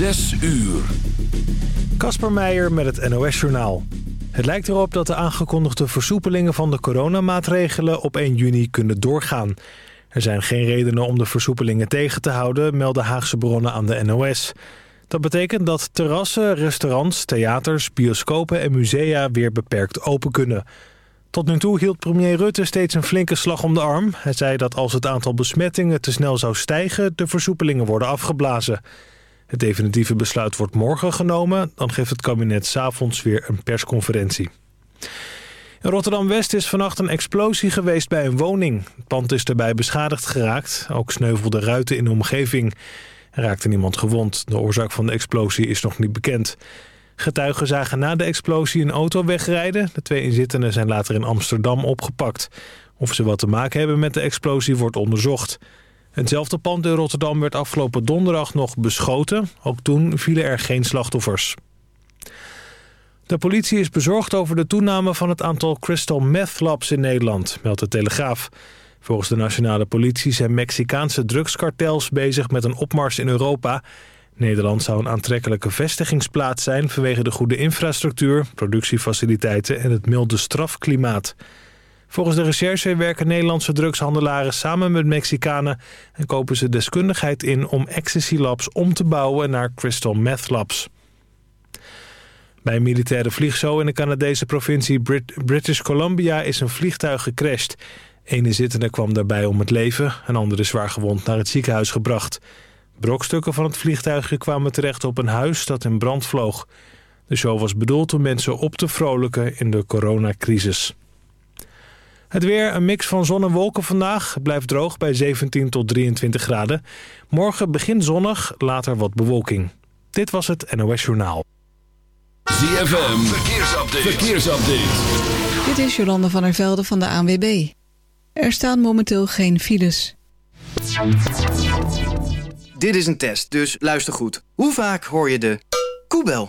Zes uur. Kasper Meijer met het NOS-journaal. Het lijkt erop dat de aangekondigde versoepelingen van de coronamaatregelen op 1 juni kunnen doorgaan. Er zijn geen redenen om de versoepelingen tegen te houden, melden Haagse bronnen aan de NOS. Dat betekent dat terrassen, restaurants, theaters, bioscopen en musea weer beperkt open kunnen. Tot nu toe hield premier Rutte steeds een flinke slag om de arm. Hij zei dat als het aantal besmettingen te snel zou stijgen... de versoepelingen worden afgeblazen. Het definitieve besluit wordt morgen genomen. Dan geeft het kabinet s'avonds weer een persconferentie. In Rotterdam-West is vannacht een explosie geweest bij een woning. Het pand is daarbij beschadigd geraakt. Ook sneuvelden ruiten in de omgeving. Er raakte niemand gewond. De oorzaak van de explosie is nog niet bekend. Getuigen zagen na de explosie een auto wegrijden. De twee inzittenden zijn later in Amsterdam opgepakt. Of ze wat te maken hebben met de explosie wordt onderzocht. Hetzelfde pand in Rotterdam werd afgelopen donderdag nog beschoten. Ook toen vielen er geen slachtoffers. De politie is bezorgd over de toename van het aantal crystal meth labs in Nederland, meldt de Telegraaf. Volgens de nationale politie zijn Mexicaanse drugskartels bezig met een opmars in Europa. Nederland zou een aantrekkelijke vestigingsplaats zijn vanwege de goede infrastructuur, productiefaciliteiten en het milde strafklimaat. Volgens de recherche werken Nederlandse drugshandelaren samen met Mexicanen... en kopen ze deskundigheid in om ecstasy labs om te bouwen naar crystal meth labs. Bij een militaire vliegshow in de Canadese provincie British Columbia is een vliegtuig gecrashed. Een inzittende kwam daarbij om het leven, een andere zwaar gewond naar het ziekenhuis gebracht. Brokstukken van het vliegtuigje kwamen terecht op een huis dat in brand vloog. De show was bedoeld om mensen op te vrolijken in de coronacrisis. Het weer, een mix van zon en wolken vandaag. blijft droog bij 17 tot 23 graden. Morgen begin zonnig, later wat bewolking. Dit was het NOS Journaal. ZFM, verkeersupdate. verkeersupdate. Dit is Jolande van der Velde van de ANWB. Er staan momenteel geen files. Dit is een test, dus luister goed. Hoe vaak hoor je de koebel?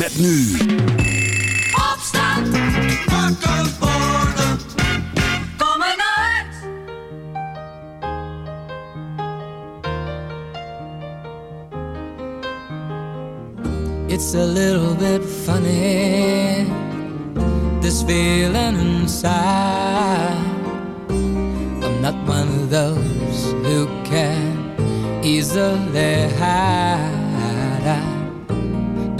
Met nu. Opstand. Wakker worden. Kom uit. It's a little bit funny. This feeling inside. I'm not one of those who can easily hide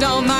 don't mind.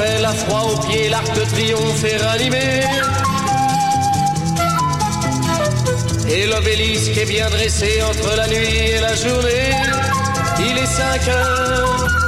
Eiffel a froid aux pieds, l'arc de triomphe est ranimé. Et l'obélisque est bien dressé entre la nuit et la journée. Il est 5 heures,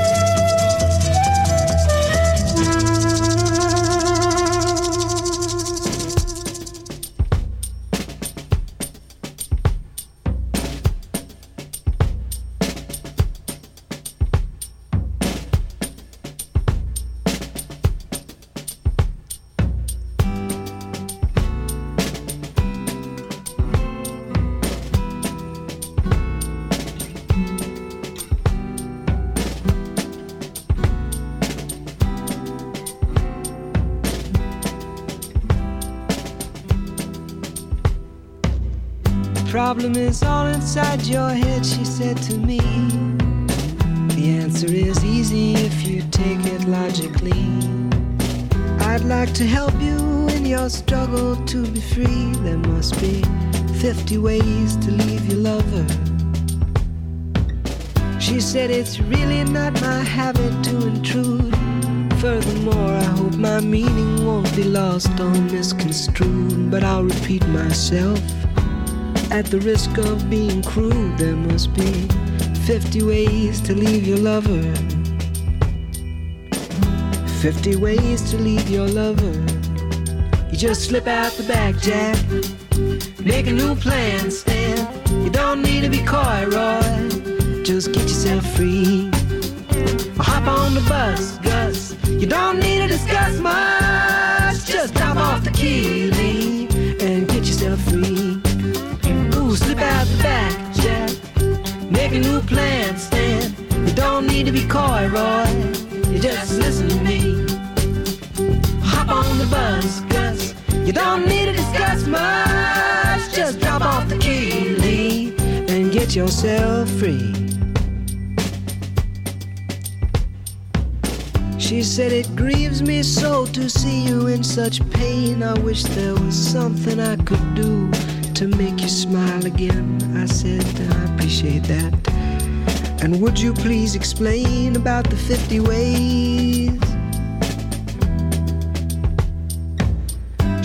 50 ways to leave your lover. She said it's really not my habit to intrude. Furthermore, I hope my meaning won't be lost or misconstrued. But I'll repeat myself. At the risk of being crude, there must be 50 ways to leave your lover. 50 ways to leave your lover. You just slip out the back, Jack. Make a new plan, Stan. You don't need to be coy, Roy. Just get yourself free. Or hop on the bus, Gus. You don't need to discuss much. Just drop off the key, Lee, and get yourself free. Ooh, slip out the back, Jack. Make a new plan, Stan. You don't need to be coy, Roy. You just listen to me. On the bus, Gus. You don't need to discuss much. Just drop off the key, Lee, and get yourself free. She said, It grieves me so to see you in such pain. I wish there was something I could do to make you smile again. I said, I appreciate that. And would you please explain about the 50 ways?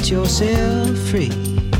get yourself free.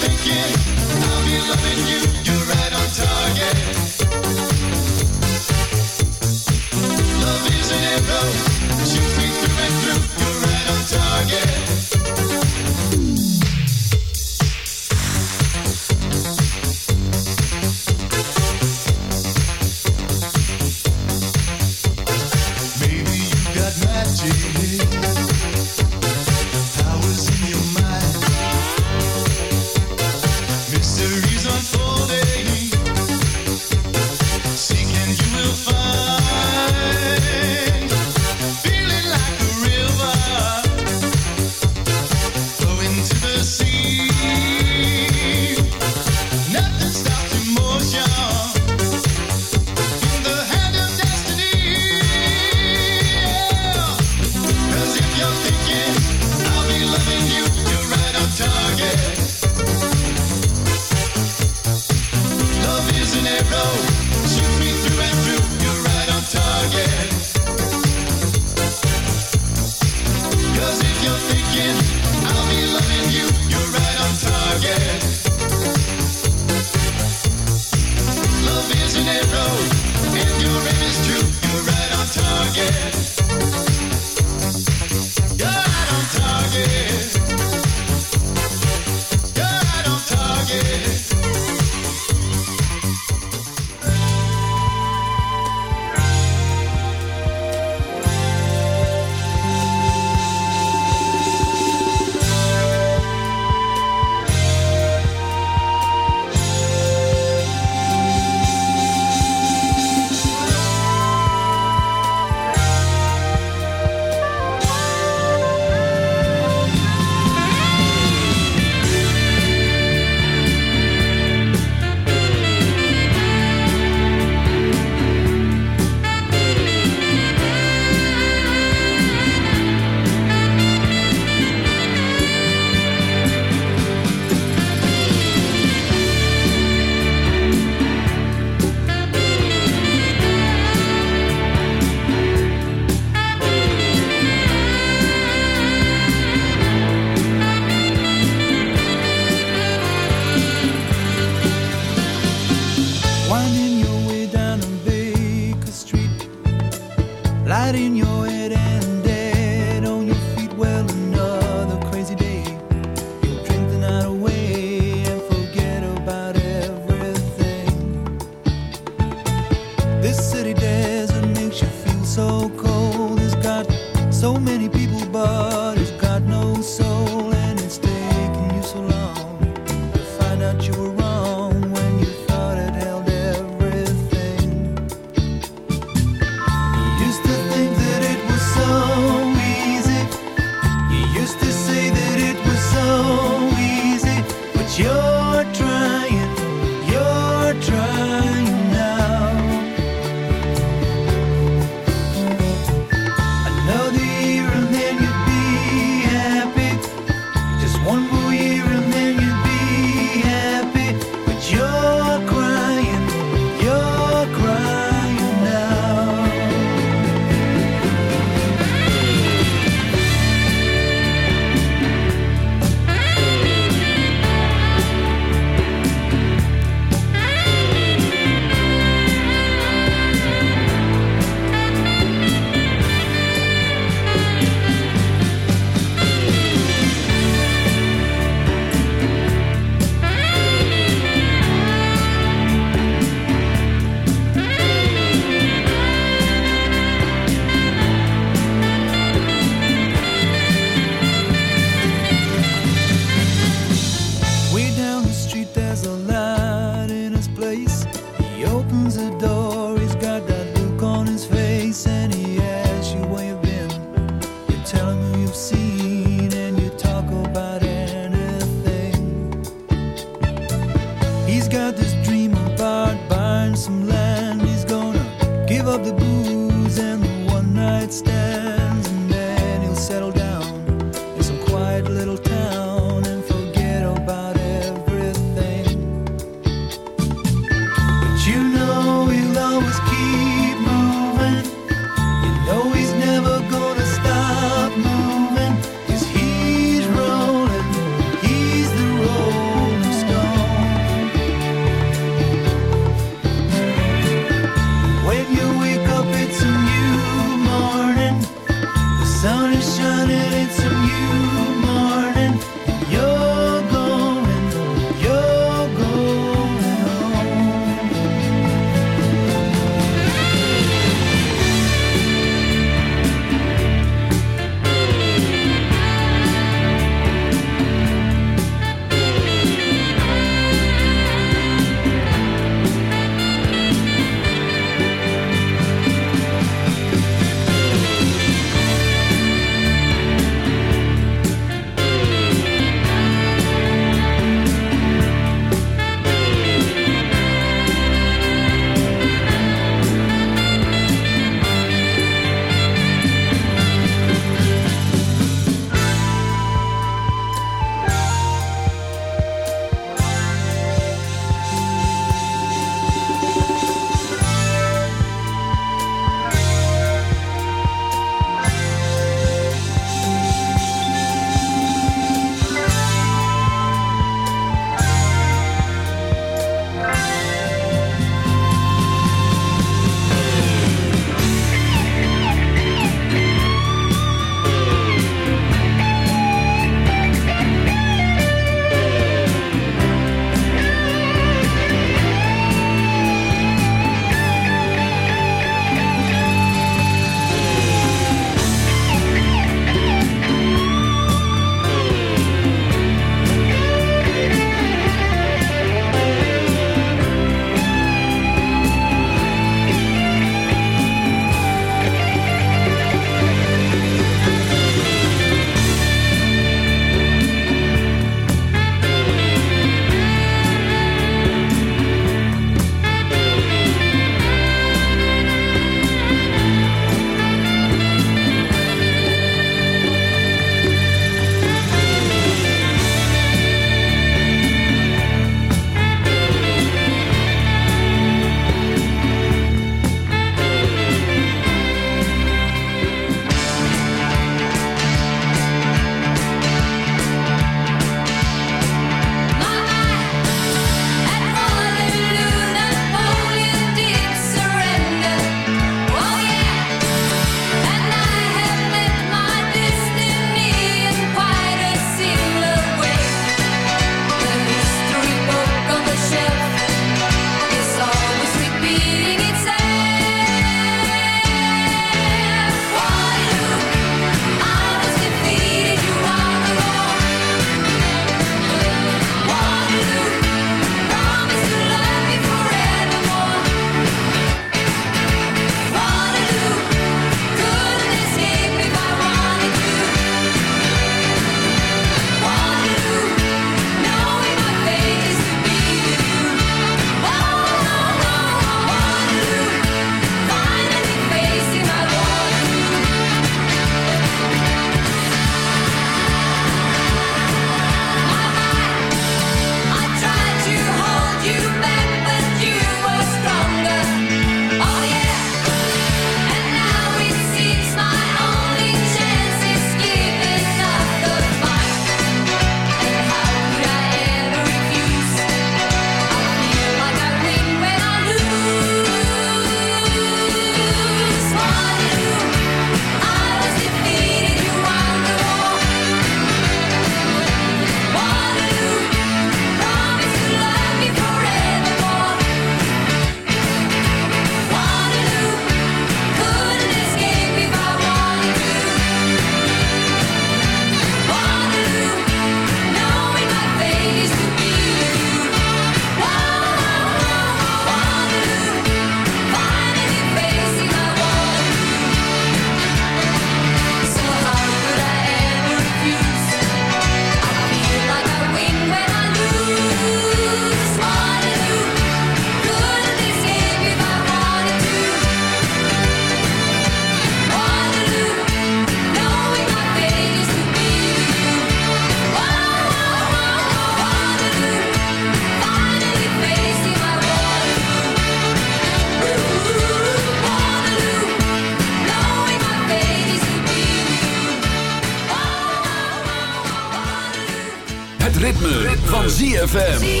ZFM.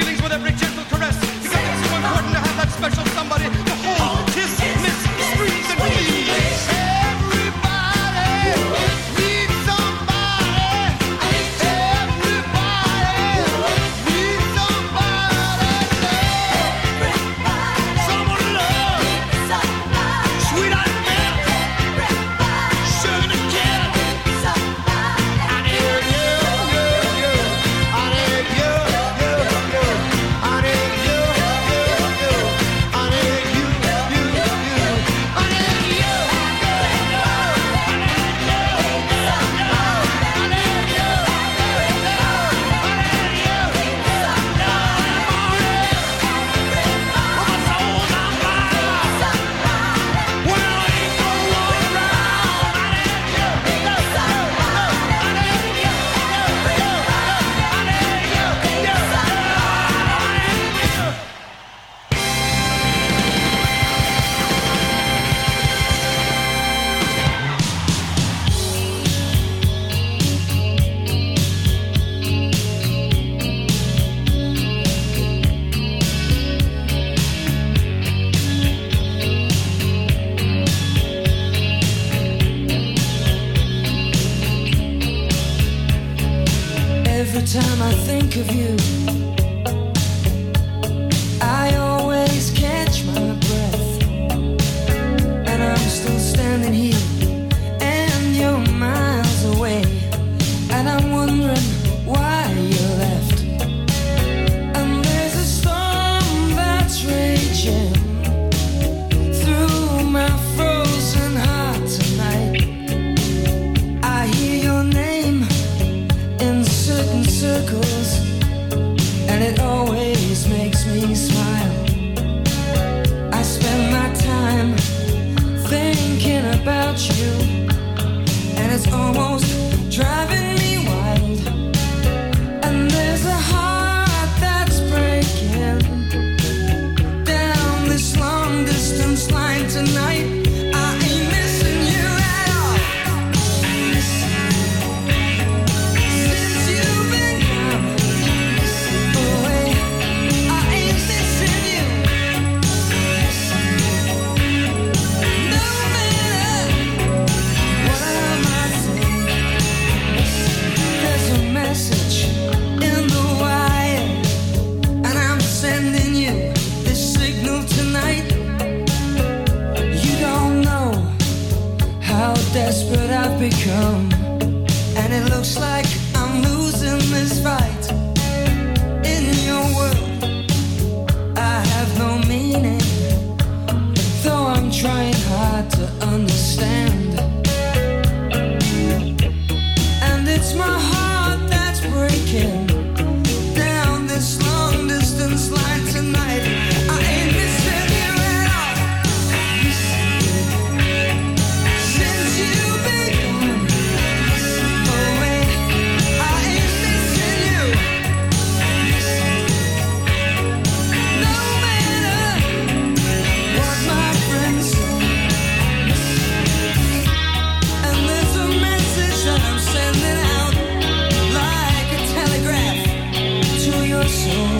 feelings with every gentle caress. Because it's so important to have that special somebody to hold. soul.